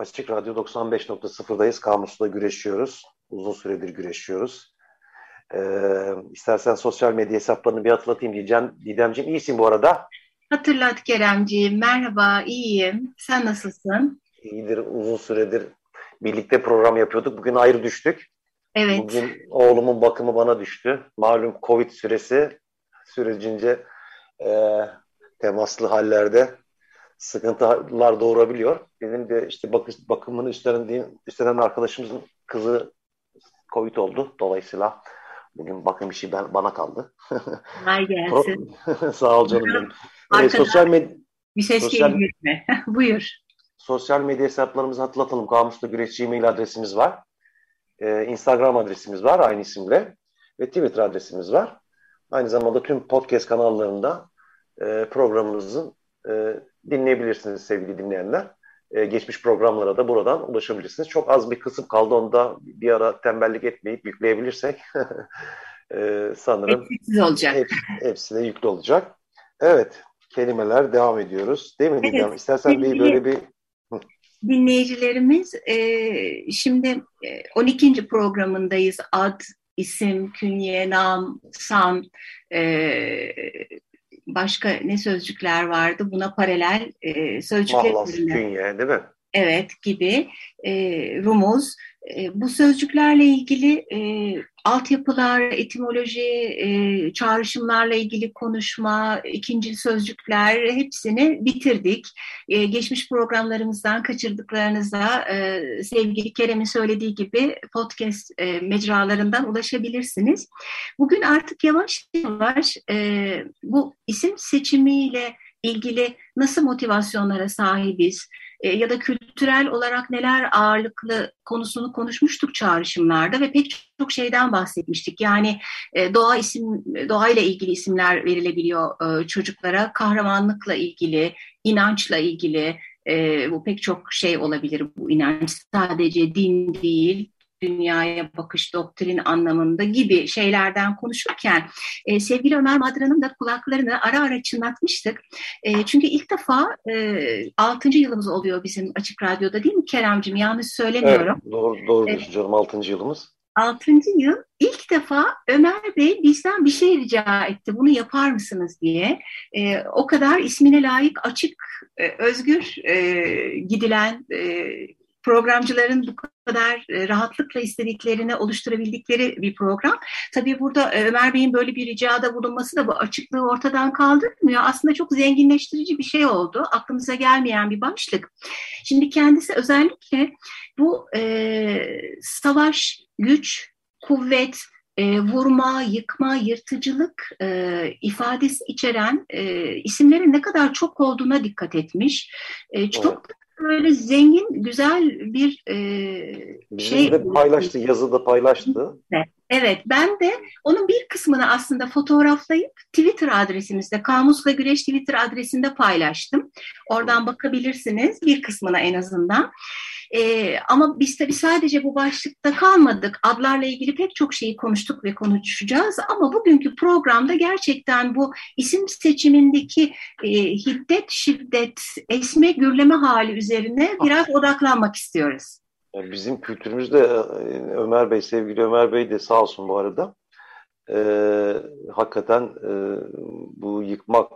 Açık Radyo 95.0'dayız. Kamusla güreşiyoruz. Uzun süredir güreşiyoruz. Ee, istersen sosyal medya hesaplarını bir hatırlatayım diyeceğim. Didemciğim iyisin bu arada. Hatırlat Keremciğim. Merhaba, iyiyim. Sen nasılsın? İyidir. Uzun süredir birlikte program yapıyorduk. Bugün ayrı düştük. Evet. Bugün oğlumun bakımı bana düştü. Malum Covid süresi sürecince e, temaslı hallerde sıkıntılar doğurabiliyor. Benim de işte bakış, bakımını üstlendiğim, üstlenen arkadaşımızın kızı Covid oldu. Dolayısıyla bugün bakım işi ben, bana kaldı. Kolay gelsin. Sağ ol canım benim. Ee, sosyal med bir ses sosyal, mi? Buyur. Sosyal medya hesaplarımızı hatırlatalım. Kamuslu Güreşçi e-mail adresimiz var. Ee, Instagram adresimiz var aynı isimle. Ve Twitter adresimiz var. Aynı zamanda tüm podcast kanallarında e, programımızın e, dinleyebilirsiniz sevgili dinleyenler. E, geçmiş programlara da buradan ulaşabilirsiniz. Çok az bir kısım kaldı onda bir ara tembellik etmeyip yükleyebilirsek e, sanırım hepsi olacak. Hep, hepsi de yüklü olacak. Evet, kelimeler devam ediyoruz. Değil mi evet, İstersen bir böyle bir dinleyicilerimiz e, şimdi 12. E, programındayız. Ad, isim, künye, nam, san, e, başka ne sözcükler vardı buna paralel e, sözcükler Mahlas, künye değil mi? Evet gibi e, rumuz. E, bu sözcüklerle ilgili e, altyapılar, etimoloji, e, çağrışımlarla ilgili konuşma, ikinci sözcükler hepsini bitirdik. E, geçmiş programlarımızdan kaçırdıklarınıza e, sevgili Kerem'in söylediği gibi podcast e, mecralarından ulaşabilirsiniz. Bugün artık yavaş yavaş e, bu isim seçimiyle ilgili nasıl motivasyonlara sahibiz, ya da kültürel olarak neler ağırlıklı konusunu konuşmuştuk çağrışımlarda ve pek çok şeyden bahsetmiştik. Yani e, doğa isim doğayla ilgili isimler verilebiliyor e, çocuklara, kahramanlıkla ilgili, inançla ilgili, bu pek çok şey olabilir bu inanç. Sadece din değil, dünyaya bakış, doktrin anlamında gibi şeylerden konuşurken e, sevgili Ömer Madra'nın da kulaklarını ara ara çınlatmıştık. E, çünkü ilk defa e, 6. yılımız oluyor bizim Açık Radyo'da değil mi Keremcim? Yanlış söylemiyorum. Evet, doğru, doğru evet. canım 6. yılımız. 6. yıl ilk defa Ömer Bey bizden bir şey rica etti. Bunu yapar mısınız diye. E, o kadar ismine layık, açık, e, özgür e, gidilen e, programcıların bu kadar e, rahatlıkla istediklerini oluşturabildikleri bir program. Tabii burada e, Ömer Bey'in böyle bir ricada bulunması da bu açıklığı ortadan kaldırmıyor. Aslında çok zenginleştirici bir şey oldu. Aklımıza gelmeyen bir başlık. Şimdi kendisi özellikle bu e, savaş, güç, kuvvet, e, vurma, yıkma, yırtıcılık e, ifadesi içeren e, isimlerin ne kadar çok olduğuna dikkat etmiş. E, çok böyle zengin, güzel bir e, şey. de paylaştı, yazıda paylaştı. Evet, ben de onun bir kısmını aslında fotoğraflayıp Twitter adresimizde, Kamusla Güreş Twitter adresinde paylaştım. Oradan bakabilirsiniz bir kısmına en azından. E, ama biz tabii sadece bu başlıkta kalmadık. Adlarla ilgili pek çok şeyi konuştuk ve konuşacağız. Ama bugünkü programda gerçekten bu isim seçimindeki e, hiddet, şiddet, esme, gürleme hali üzerine biraz odaklanmak istiyoruz. Bizim kültürümüzde e, Ömer Bey, sevgili Ömer Bey de sağ olsun bu arada. E, hakikaten e, bu yıkmak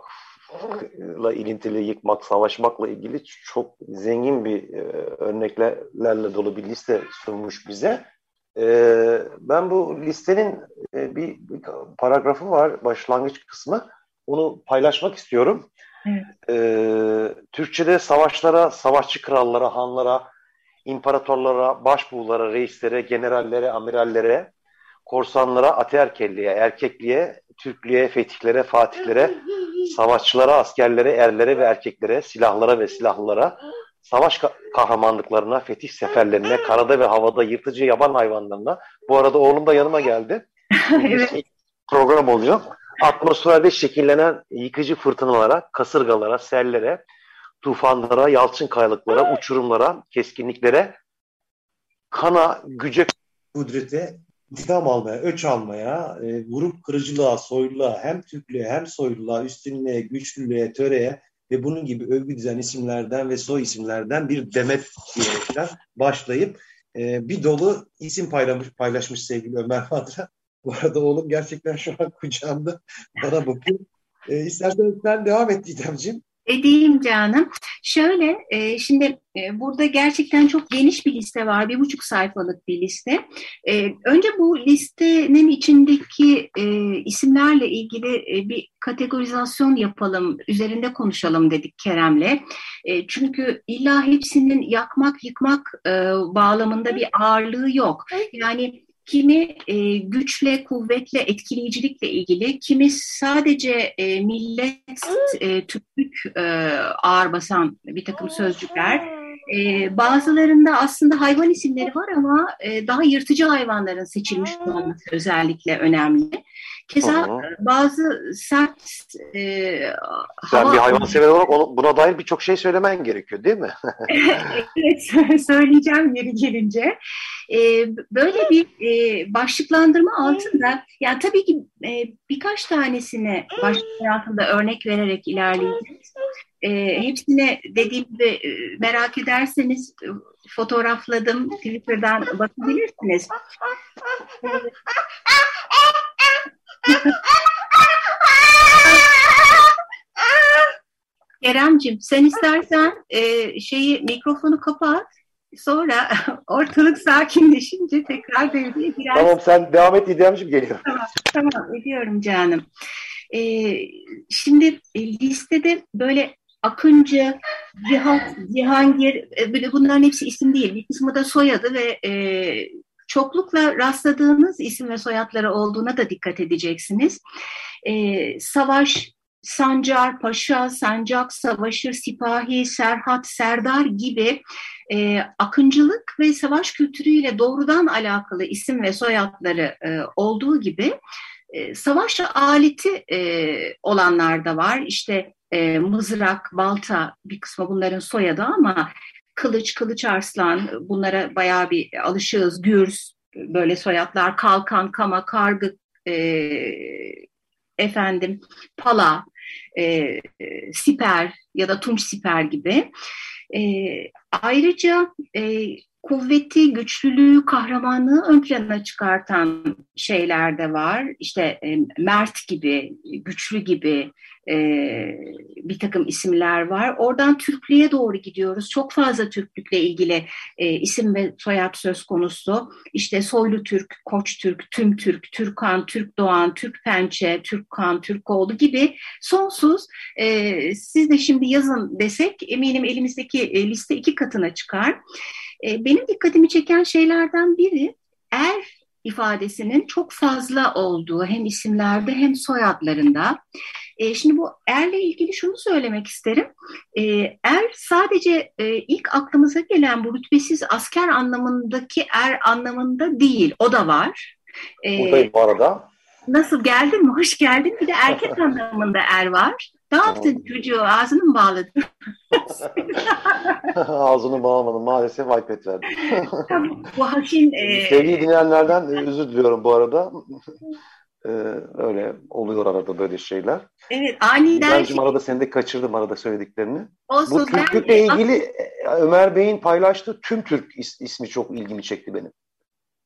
savaşla ilintili yıkmak, savaşmakla ilgili çok zengin bir e, örneklerle dolu bir liste sunmuş bize. E, ben bu listenin e, bir, bir paragrafı var, başlangıç kısmı. Onu paylaşmak istiyorum. Evet. E, Türkçe'de savaşlara, savaşçı krallara, hanlara, imparatorlara, başbuğlara, reislere, generallere, amirallere, korsanlara, ateerkelliğe, erkekliğe, Türklüğe, fetihlere, fatihlere, savaşçılara, askerlere, erlere ve erkeklere, silahlara ve silahlılara, savaş kahramanlıklarına, fetih seferlerine, karada ve havada yırtıcı yaban hayvanlarına. Bu arada oğlum da yanıma geldi. evet. Program oluyor. Atmosferde şekillenen yıkıcı fırtınalara, kasırgalara, sellere, tufanlara, yalçın kayalıklara, uçurumlara, keskinliklere, kana, güce, kudrete, intikam almaya, öç almaya, e, vurup kırıcılığa, soyluluğa, hem Türklüğe hem soyluluğa, üstünlüğe, güçlülüğe, töreye ve bunun gibi övgü düzen isimlerden ve soy isimlerden bir demet diyerekten başlayıp e, bir dolu isim paylamış, paylaşmış sevgili Ömer Madra. Bu arada oğlum gerçekten şu an kucağımda bana bakıyor. E, istersen sen devam et Didemciğim. Edeyim canım. Şöyle, e, şimdi e, burada gerçekten çok geniş bir liste var. Bir buçuk sayfalık bir liste. E, önce bu listenin içindeki e, isimlerle ilgili e, bir kategorizasyon yapalım, üzerinde konuşalım dedik Kerem'le. E, çünkü illa hepsinin yakmak, yıkmak e, bağlamında bir ağırlığı yok. Yani kimi e, güçle, kuvvetle, etkileyicilikle ilgili, kimi sadece e, millet, e, Türklük e, ağır basan bir takım sözcükler. E, bazılarında aslında hayvan isimleri var ama e, daha yırtıcı hayvanların seçilmiş olması özellikle önemli. Keza Aha. bazı sert e, Sen hava... bir hayvan sever olarak onu, buna dair birçok şey söylemen gerekiyor değil mi? evet söyleyeceğim yeri gelince. E, böyle bir e, başlıklandırma altında yani tabii ki e, birkaç tanesini başlıklar altında örnek vererek ilerleyeceğiz. E, hepsine dediğim gibi e, merak ederseniz e, fotoğrafladım. Twitter'dan bakabilirsiniz. Keremcim sen istersen e, şeyi mikrofonu kapat. Sonra ortalık sakinleşince tekrar devreye girersin. Tamam sen devam et İdemciğim geliyor. Tamam, tamam ediyorum canım. Ee, şimdi e, listede böyle Akıncı, Cihat, Cihangir e, bunların hepsi isim değil. Bir kısmı da soyadı ve e, çoklukla rastladığınız isim ve soyadları olduğuna da dikkat edeceksiniz. E, Savaş, Sancar, Paşa, Sancak, Savaşır, Sipahi, Serhat, Serdar gibi e, akıncılık ve savaş kültürüyle doğrudan alakalı isim ve soyadları e, olduğu gibi e, savaş aleti e, olanlar da var. İşte e, mızrak, balta bir kısmı bunların soyadı ama kılıç, kılıç arslan bunlara bayağı bir alışığız. Gürz böyle soyadlar, kalkan, kama, kargı, e, efendim pala, e, siper ya da tunç siper gibi. E, ayrıca e, kuvveti, güçlülüğü, kahramanlığı ön plana çıkartan şeyler de var. İşte e, Mert gibi, güçlü gibi e, bir takım isimler var. Oradan Türklüğe doğru gidiyoruz. Çok fazla Türklükle ilgili e, isim ve soyad söz konusu. İşte Soylu Türk, Koç Türk, Tüm Türk, Türkan, Türk Doğan, Türk Pençe, Türk Kan, Türk Oğlu gibi sonsuz. E, siz de şimdi yazın desek eminim elimizdeki e, liste iki katına çıkar. E, benim dikkatimi çeken şeylerden biri er ifadesinin çok fazla olduğu hem isimlerde hem soyadlarında. E, şimdi bu erle ilgili şunu söylemek isterim. E, er sadece e, ilk aklımıza gelen bu rütbesiz asker anlamındaki er anlamında değil. O da var. E, Buradayım bu arada. Nasıl geldin mi? Hoş geldin. Bir de erkek anlamında er var. Ne yaptın çocuğu? Ağzını mı bağladın? Ağzını bağlamadım. Maalesef iPad verdim. bu Haşin... E... Sevgili dinleyenlerden e, özür diliyorum bu arada. Ee, öyle oluyor arada böyle şeyler. Evet aniden... Bencim arada seni de kaçırdım arada söylediklerini. Olsun, bu Türklükle ben... ilgili e, Ömer Bey'in paylaştığı tüm Türk is, ismi çok ilgimi çekti benim.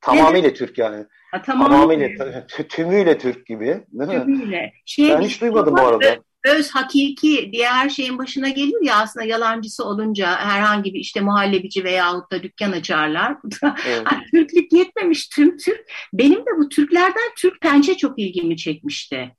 Tamamıyla Türk yani. Ha, tamamıyla. tamamıyla tümüyle Türk gibi değil mi? Tümüyle. Şey, ben hiç duymadım bu arada. Öz hakiki diye her şeyin başına gelir ya aslında yalancısı olunca herhangi bir işte muhallebici veyahut da dükkan açarlar. Evet. Türklük yetmemiş tüm Türk. Benim de bu Türklerden Türk pençe çok ilgimi çekmişti.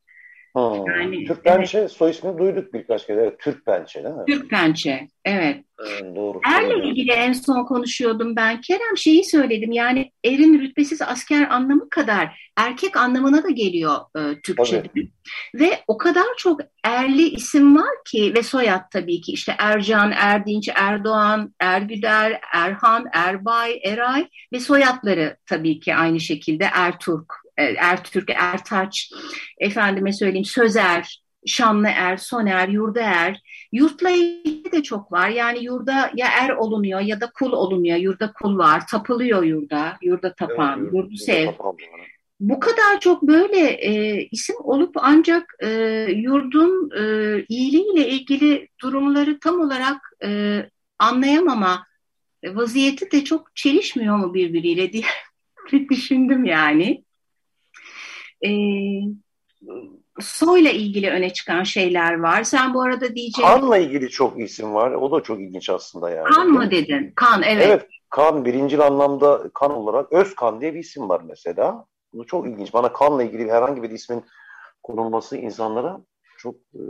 Ha, yani, Türk Pençe evet. soy ismini duyduk birkaç kere. Evet, Türk Pençe değil mi? Türk Pençe, evet. evet doğru. Erle ilgili en son konuşuyordum ben. Kerem şeyi söyledim yani erin rütbesiz asker anlamı kadar erkek anlamına da geliyor e, Türkçe'de. Tabii. Ve o kadar çok erli isim var ki ve soyad tabii ki işte Ercan, Erdinç, Erdoğan, Ergüder, Erhan, Erbay, Eray ve soyadları tabii ki aynı şekilde Erturk, Ertürk, Ertaç, efendime söyleyeyim Sözer, Şanlıer, Soner, Yurdaer. Yurtla ilgili de çok var. Yani yurda ya er olunuyor ya da kul olunuyor. Yurda kul var. Tapılıyor yurda. Yurda tapan, evet, yurdu sev. Bu kadar çok böyle e, isim olup ancak e, yurdun e, iyiliğiyle ilgili durumları tam olarak e, anlayamama vaziyeti de çok çelişmiyor mu birbiriyle diye düşündüm yani e, soyla ilgili öne çıkan şeyler var. Sen bu arada diyeceğin... Kanla ilgili çok isim var. O da çok ilginç aslında yani. Kan mı dedin? Kan, evet. Evet, kan birinci anlamda kan olarak Özkan diye bir isim var mesela. Bu çok ilginç. Bana kanla ilgili herhangi bir ismin konulması insanlara çok e,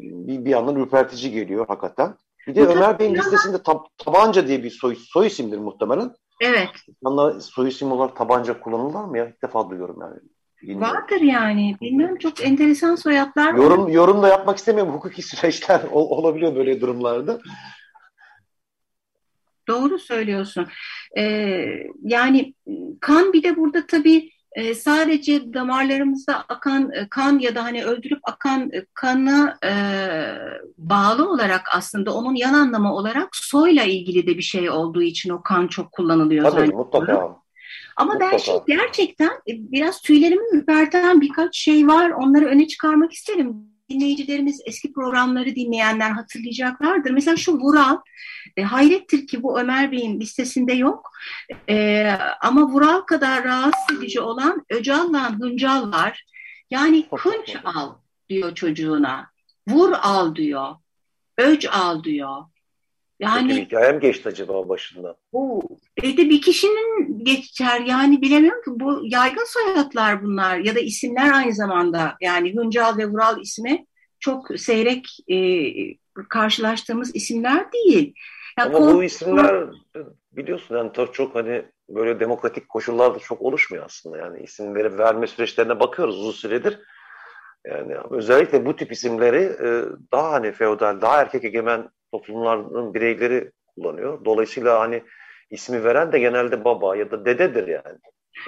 bir, bir yandan ürpertici geliyor hakikaten. Bir de Ömer Bey'in listesinde tab tabanca diye bir soy, soy isimdir muhtemelen. Evet. İnsanlar soy isim olarak tabanca kullanırlar mı ya? İlk defa duyuyorum yani. Bilmiyorum. Vardır yani. Bilmiyorum çok enteresan soyadlar Yorum, yorum da yapmak istemiyorum. Hukuki süreçler olabiliyor böyle durumlarda. Doğru söylüyorsun. Ee, yani kan bir de burada tabii e, sadece damarlarımızda akan e, kan ya da hani öldürüp akan e, kana e, bağlı olarak aslında onun yan anlamı olarak soyla ilgili de bir şey olduğu için o kan çok kullanılıyor. Tabii mutlaka. Ama ben şimdi gerçekten e, biraz tüylerimi ürperten birkaç şey var. Onları öne çıkarmak isterim. Dinleyicilerimiz eski programları dinleyenler hatırlayacaklardır. Mesela şu Vural, e, hayrettir ki bu Ömer Bey'in listesinde yok. E, ama Vural kadar rahatsız edici olan Öcal'la Hıncal var. Yani hınç al diyor çocuğuna. Vur al diyor. Öc al diyor. Yani Peki, hikayem geçti acaba başında? Bu evde bir kişinin geçer yani bilemiyorum ki bu yaygın soyadlar bunlar ya da isimler aynı zamanda yani Hüncal ve Vural ismi çok seyrek e, karşılaştığımız isimler değil. Yani Ama bu isimler biliyorsun yani çok hani böyle demokratik koşullarda çok oluşmuyor aslında yani isimleri verme süreçlerine bakıyoruz uzun süredir. Yani özellikle bu tip isimleri e, daha hani feodal, daha erkek egemen toplumların bireyleri kullanıyor. Dolayısıyla hani ismi veren de genelde baba ya da dededir yani.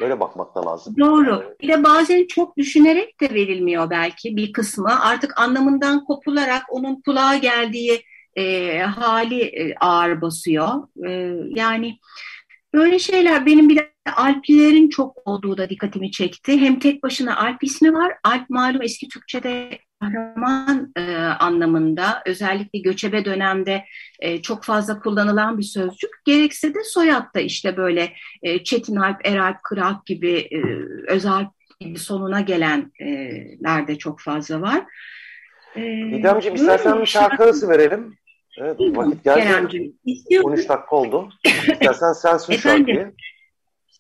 Öyle bakmak da lazım. Doğru. Bir de bazen çok düşünerek de verilmiyor belki bir kısmı. Artık anlamından kopularak onun kulağa geldiği e, hali e, ağır basıyor. E, yani böyle şeyler benim bir de Alplilerin çok olduğu da dikkatimi çekti. Hem tek başına Alp ismi var. Alp malum eski Türkçe'de kahraman e, anlamında özellikle göçebe dönemde e, çok fazla kullanılan bir sözcük. Gerekse de soyadda işte böyle e, Çetin Alp, Eralp, Kırak gibi e, Özalp gibi sonuna gelenler de çok fazla var. E, Didemciğim istersen bir şarkı arası verelim. Evet, vakit geldi. 13 dakika oldu. İstersen sen sun şarkıyı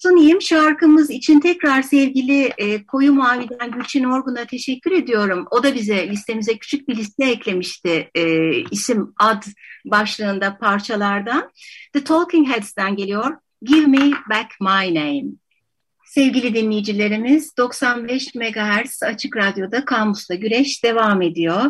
sunayım. Şarkımız için tekrar sevgili e, Koyu Mavi'den Gülçin Orgun'a teşekkür ediyorum. O da bize listemize küçük bir liste eklemişti e, isim, ad başlığında parçalardan. The Talking Heads'ten geliyor. Give Me Back My Name. Sevgili dinleyicilerimiz 95 MHz Açık Radyo'da Kamus'ta Güreş devam ediyor.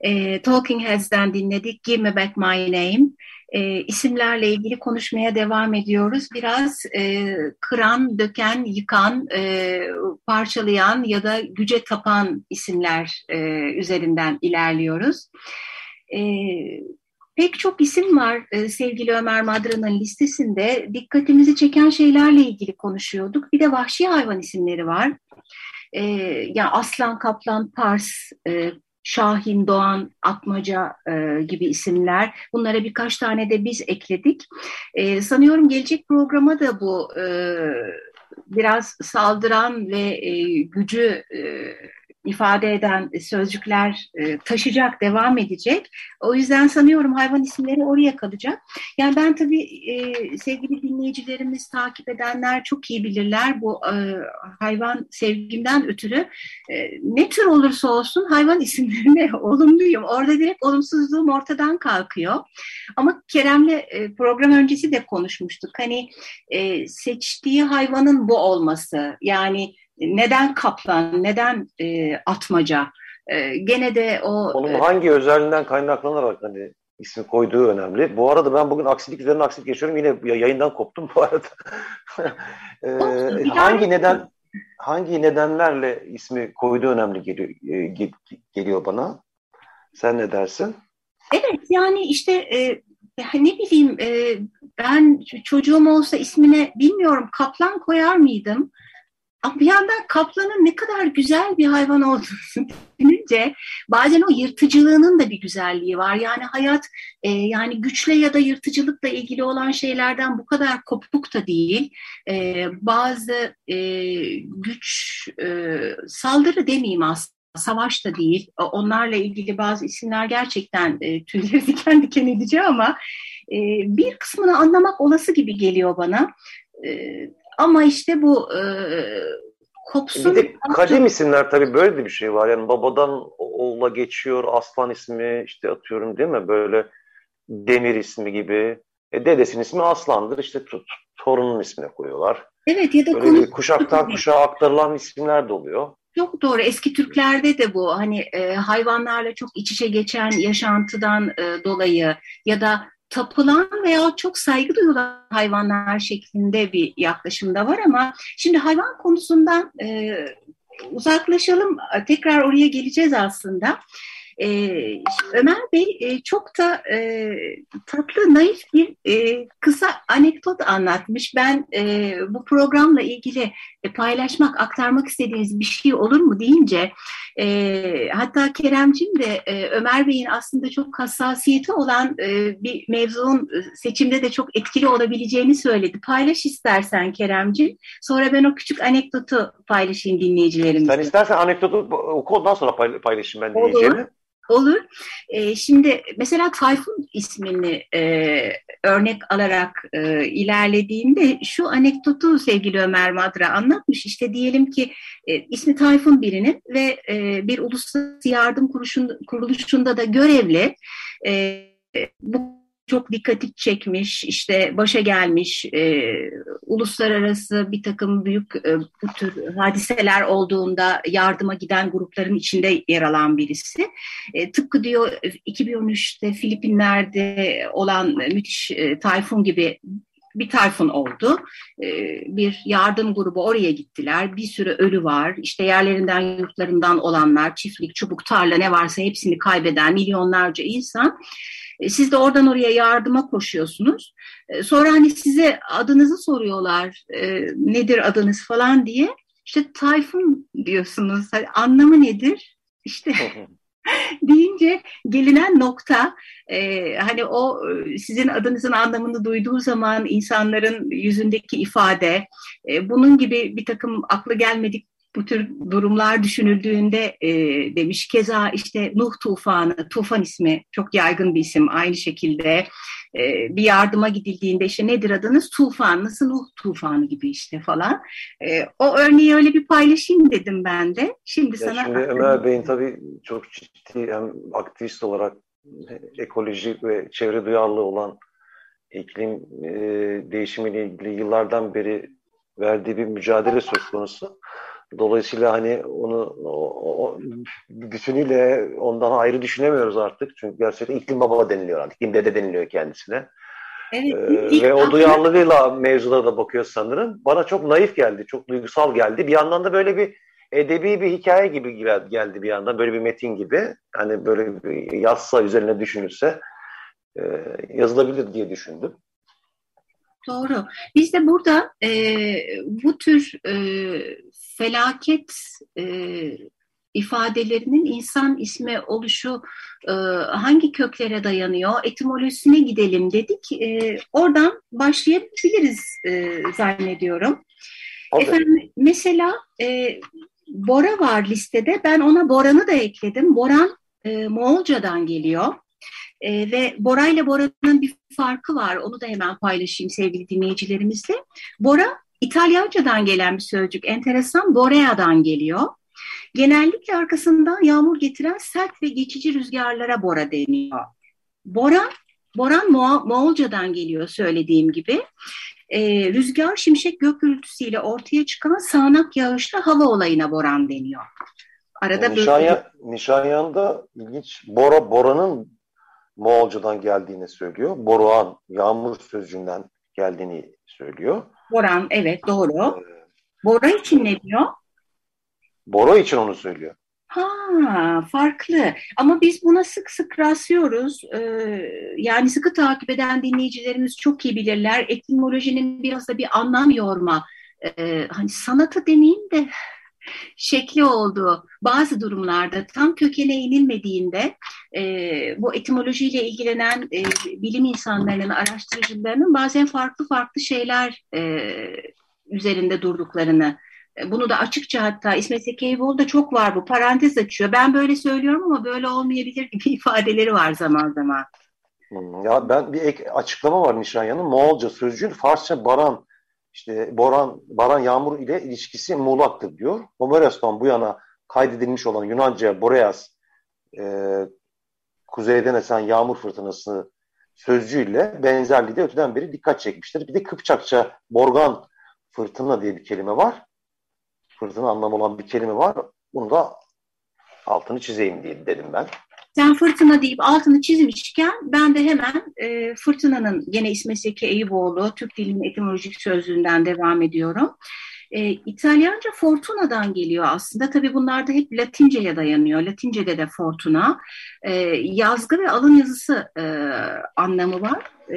E, Talking Heads'den dinledik Give Me Back My Name e, isimlerle ilgili konuşmaya devam ediyoruz. Biraz e, kıran, döken, yıkan, e, parçalayan ya da güce tapan isimler e, üzerinden ilerliyoruz. E, pek çok isim var e, sevgili Ömer Madra'nın listesinde. Dikkatimizi çeken şeylerle ilgili konuşuyorduk. Bir de vahşi hayvan isimleri var. E, yani aslan, kaplan, pars, e, Şahin, Doğan, Atmaca e, gibi isimler. Bunlara birkaç tane de biz ekledik. E, sanıyorum gelecek programa da bu e, biraz saldıran ve e, gücü e, ifade eden sözcükler e, taşıyacak, devam edecek. O yüzden sanıyorum hayvan isimleri oraya kalacak. Yani ben tabii e, sevgili dinleyicilerimiz, takip edenler çok iyi bilirler bu e, hayvan sevgimden ötürü. E, ne tür olursa olsun hayvan isimlerine olumluyum. Orada direkt olumsuzluğum ortadan kalkıyor. Ama Kerem'le program öncesi de konuşmuştuk. Hani seçtiği hayvanın bu olması yani neden kaplan, neden e, atmaca? E, gene de o... Onun e, hangi özelliğinden kaynaklanarak hani ismi koyduğu önemli. Bu arada ben bugün aksilik üzerine aksilik geçiyorum. Yine yayından koptum bu arada. e, hangi neden hangi nedenlerle ismi koyduğu önemli geliyor, e, geliyor bana. Sen ne dersin? Evet yani işte e, ne bileyim e, ben çocuğum olsa ismine bilmiyorum kaplan koyar mıydım? Ama bir yandan kaplanın ne kadar güzel bir hayvan olduğunu düşününce bazen o yırtıcılığının da bir güzelliği var. Yani hayat e, yani güçle ya da yırtıcılıkla ilgili olan şeylerden bu kadar kopuk da değil. E, bazı e, güç e, saldırı demeyeyim aslında savaş da değil. Onlarla ilgili bazı isimler gerçekten e, tüyleri diken diken edici ama e, bir kısmını anlamak olası gibi geliyor bana. E, ama işte bu e, kopsun. Bir de kadim isimler tabii böyle de bir şey var. Yani babadan oğula geçiyor aslan ismi işte atıyorum değil mi? Böyle demir ismi gibi. E, dedesinin ismi aslandır işte torunun ismine koyuyorlar. Evet ya da Böyle konu... kuşaktan kuşağa aktarılan isimler de oluyor. Çok doğru. Eski Türklerde de bu hani e, hayvanlarla çok iç içe geçen yaşantıdan e, dolayı ya da tapılan veya çok saygı duyulan hayvanlar şeklinde bir yaklaşımda var ama şimdi hayvan konusundan e, uzaklaşalım. Tekrar oraya geleceğiz aslında. E, Ömer Bey e, çok da e, tatlı, naif bir e, kısa anekdot anlatmış. Ben e, bu programla ilgili paylaşmak, aktarmak istediğiniz bir şey olur mu deyince e, hatta Keremcim de e, Ömer Bey'in aslında çok hassasiyeti olan e, bir mevzunun seçimde de çok etkili olabileceğini söyledi. Paylaş istersen Keremcim. Sonra ben o küçük anekdotu paylaşayım dinleyicilerimizle. Sen istersen anekdotu oku ondan sonra paylaşayım ben dinleyicilerime. Olur. E, şimdi mesela Tayfun ismini e, örnek alarak e, ilerlediğinde şu anekdotu sevgili Ömer Madra anlatmış. İşte diyelim ki e, ismi Tayfun birinin ve e, bir uluslararası yardım kuruluşunda da görevli. E, bu çok dikkati çekmiş, işte başa gelmiş, e, uluslararası bir takım büyük e, bu tür hadiseler olduğunda yardıma giden grupların içinde yer alan birisi. E, tıpkı diyor 2013'te Filipinler'de olan müthiş e, tayfun gibi bir tayfun oldu. Ee, bir yardım grubu oraya gittiler. Bir sürü ölü var. İşte yerlerinden, yurtlarından olanlar, çiftlik, çubuk, tarla ne varsa hepsini kaybeden milyonlarca insan. E, siz de oradan oraya yardıma koşuyorsunuz. E, sonra hani size adınızı soruyorlar. Nedir adınız falan diye. İşte Tayfun diyorsunuz. Hani anlamı nedir? İşte deyince gelinen nokta e, hani o sizin adınızın anlamını duyduğu zaman insanların yüzündeki ifade e, bunun gibi bir takım aklı gelmedik bu tür durumlar düşünüldüğünde e, demiş. Keza işte Nuh tufanı, tufan ismi çok yaygın bir isim aynı şekilde. E, bir yardıma gidildiğinde işte nedir adınız? Tufan, nasıl Nuh tufanı gibi işte falan. E, o örneği öyle bir paylaşayım dedim ben de. Şimdi ya sana... Şimdi Ömer Bey'in tabii çok ciddi hem aktivist olarak ekoloji ve çevre duyarlı olan iklim e, değişimiyle ilgili yıllardan beri verdiği bir mücadele söz konusu. Dolayısıyla hani onu o, o, bütünüyle ondan ayrı düşünemiyoruz artık. Çünkü gerçekten iklim baba deniliyor artık. İklim dede deniliyor kendisine. Evet, ee, ve o duyarlılığıyla mevzulara da bakıyor sanırım. Bana çok naif geldi, çok duygusal geldi. Bir yandan da böyle bir edebi bir hikaye gibi geldi bir yandan. Böyle bir metin gibi. Hani böyle bir yazsa üzerine düşünülse e, yazılabilir diye düşündüm. Doğru. Biz de burada e, bu tür e, felaket e, ifadelerinin insan ismi oluşu e, hangi köklere dayanıyor? Etimolojisine gidelim dedik. E, oradan başlayabiliriz e, zannediyorum. Okay. Efendim mesela e, Bora var listede. Ben ona Boran'ı da ekledim. Boran e, Moğolcadan geliyor. E, ve Bora ile Bora'nın bir farkı var. Onu da hemen paylaşayım sevgili dinleyicilerimizle. Bora İtalyancadan gelen bir sözcük. Enteresan Borea'dan geliyor. Genellikle arkasından yağmur getiren sert ve geçici rüzgarlara Bora deniyor. Bora, Boran Mo Moğolcadan geliyor söylediğim gibi. E, rüzgar, şimşek, gök gürültüsüyle ortaya çıkan sağanak yağışlı hava olayına Boran deniyor. Arada Nişanyan, böyle... Nişanyan'da ilginç Bora, Bora'nın Moğolcadan geldiğini söylüyor. Boruan, yağmur sözcüğünden geldiğini söylüyor. Boran, evet doğru. Ee, Bora için ne diyor? Bora için onu söylüyor. Ha, farklı. Ama biz buna sık sık rastlıyoruz. Ee, yani sıkı takip eden dinleyicilerimiz çok iyi bilirler. Etimolojinin biraz da bir anlam yorma, e, hani sanatı demeyeyim de şekli olduğu bazı durumlarda tam kökene inilmediğinde e, bu etimolojiyle ilgilenen e, bilim insanlarının, araştırıcılarının bazen farklı farklı şeyler e, üzerinde durduklarını e, bunu da açıkça hatta İsmet Sekeyboğlu da çok var bu parantez açıyor. Ben böyle söylüyorum ama böyle olmayabilir gibi ifadeleri var zaman zaman. Hmm, ya ben bir ek açıklama var Nişanyan'ın. Moğolca sözcüğün Farsça baran işte Boran, Baran Yağmur ile ilişkisi muğlaktır diyor. Homeros'tan bu yana kaydedilmiş olan Yunanca Boreas e, kuzeyden esen yağmur fırtınası sözcüğüyle benzerliği de öteden beri dikkat çekmiştir. Bir de Kıpçakça Borgan fırtına diye bir kelime var. Fırtına anlamı olan bir kelime var. Bunu da altını çizeyim diye dedim ben. Sen fırtına deyip altını çizmişken ben de hemen e, fırtınanın gene ismi Seki Eyüboğlu Türk dilinin etimolojik sözlüğünden devam ediyorum. E, İtalyanca fortuna'dan geliyor aslında. Tabii bunlar da hep Latince'ye dayanıyor. Latince'de de fortuna. E, yazgı ve alın yazısı e, anlamı var. E,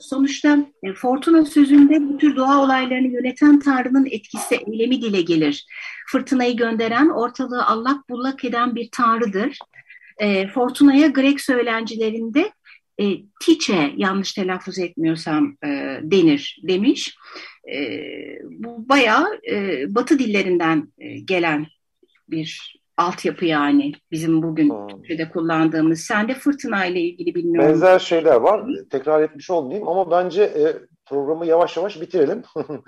sonuçta e, fortuna sözünde bu tür doğa olaylarını yöneten Tanrı'nın etkisi, eylemi dile gelir. Fırtınayı gönderen, ortalığı allak bullak eden bir Tanrı'dır. E, Fortuna'ya Grek söylencilerinde e, Tiçe yanlış telaffuz etmiyorsam e, denir demiş. E, bu bayağı e, Batı dillerinden e, gelen bir altyapı yani bizim bugün hmm. Türkçe'de kullandığımız. Sen de fırtına ile ilgili bilmiyorum. Benzer şeyler var. Tekrar etmiş olmayayım ama bence e, programı yavaş yavaş bitirelim.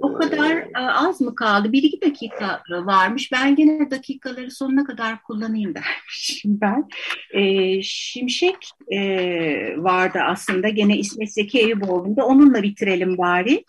O kadar e, az mı kaldı? Bir iki dakika varmış. Ben gene dakikaları sonuna kadar kullanayım dermişim ben. E, Şimşek e, vardı aslında. Gene İsmet Zeki Eyüboğlu'nda. Onunla bitirelim bari.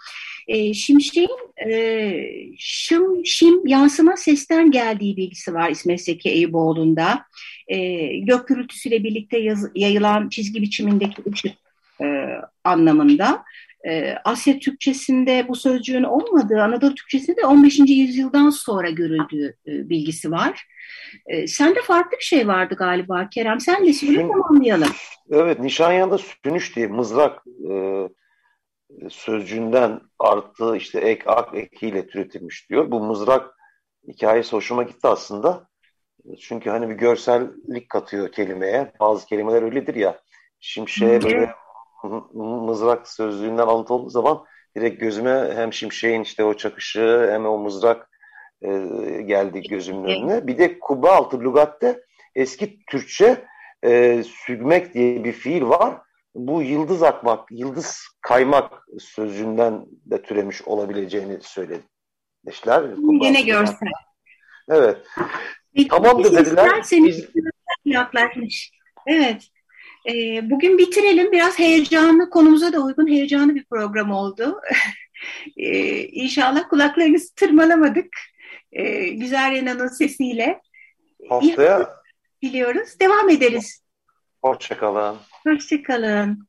E, Şimşek'in e, şım, şim yansıma sesten geldiği bilgisi var İsmet Zeki Eyüboğlu'nda. E, gök gürültüsüyle birlikte yaz, yayılan çizgi biçimindeki ışık e, anlamında e, Asya Türkçesinde bu sözcüğün olmadığı, Anadolu Türkçesinde de 15. yüzyıldan sonra görüldüğü e, bilgisi var. E, sende farklı bir şey vardı galiba Kerem. Sen de söyle tamamlayalım. Evet, Nişanyan'da sünüş diye mızrak e, sözcüğünden arttığı işte ek, ak ekiyle türetilmiş diyor. Bu mızrak hikayesi hoşuma gitti aslında. Çünkü hani bir görsellik katıyor kelimeye. Bazı kelimeler öyledir ya. Şimşeğe böyle mızrak sözlüğünden alıntı olduğu zaman direkt gözüme hem şimşeğin işte o çakışı hem o mızrak e, geldi gözümün önüne. Bir de kubbe altı lügatte eski Türkçe e, sügmek diye bir fiil var. Bu yıldız akmak, yıldız kaymak sözcüğünden de türemiş olabileceğini söylediler. Yine görsel. Evet. Peki, tamam da dediler. Biz... yaklaşmış. Evet. E, bugün bitirelim. Biraz heyecanlı, konumuza da uygun heyecanlı bir program oldu. e, inşallah kulaklarınızı tırmalamadık. E, güzel Rena'nın sesiyle. Haftaya biliyoruz. Devam ederiz. Hoşçakalın. Hoşçakalın.